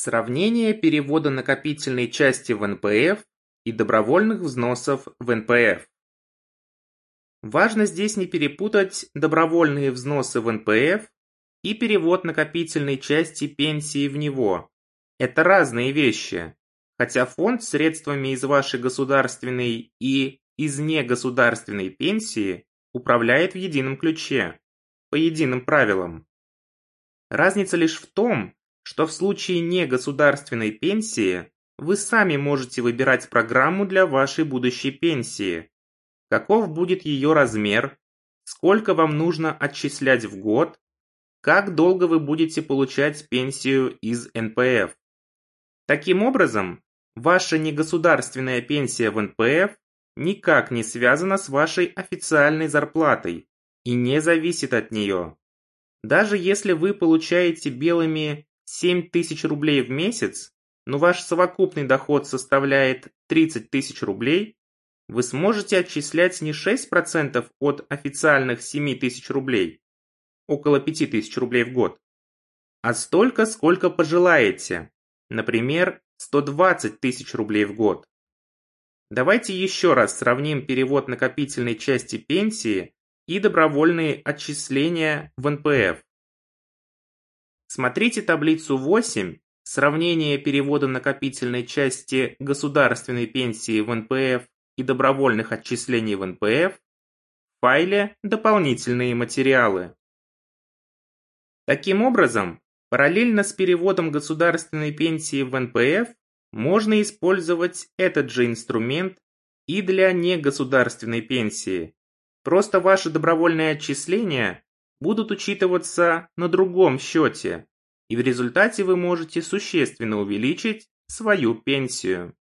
Сравнение перевода накопительной части в НПФ и добровольных взносов в НПФ. Важно здесь не перепутать добровольные взносы в НПФ и перевод накопительной части пенсии в него. Это разные вещи, хотя фонд средствами из вашей государственной и из негосударственной пенсии управляет в едином ключе, по единым правилам. Разница лишь в том, что в случае негосударственной пенсии вы сами можете выбирать программу для вашей будущей пенсии. Каков будет ее размер, сколько вам нужно отчислять в год, как долго вы будете получать пенсию из НПФ. Таким образом, ваша негосударственная пенсия в НПФ никак не связана с вашей официальной зарплатой и не зависит от нее. Даже если вы получаете белыми 7 тысяч рублей в месяц, но ваш совокупный доход составляет 30 тысяч рублей, вы сможете отчислять не 6% от официальных 7 тысяч рублей, около 5 тысяч рублей в год, а столько, сколько пожелаете, например, 120 тысяч рублей в год. Давайте еще раз сравним перевод накопительной части пенсии и добровольные отчисления в НПФ. Смотрите таблицу 8 «Сравнение перевода накопительной части государственной пенсии в НПФ и добровольных отчислений в НПФ» в файле «Дополнительные материалы». Таким образом, параллельно с переводом государственной пенсии в НПФ можно использовать этот же инструмент и для негосударственной пенсии. Просто ваши добровольные отчисления будут учитываться на другом счете, и в результате вы можете существенно увеличить свою пенсию.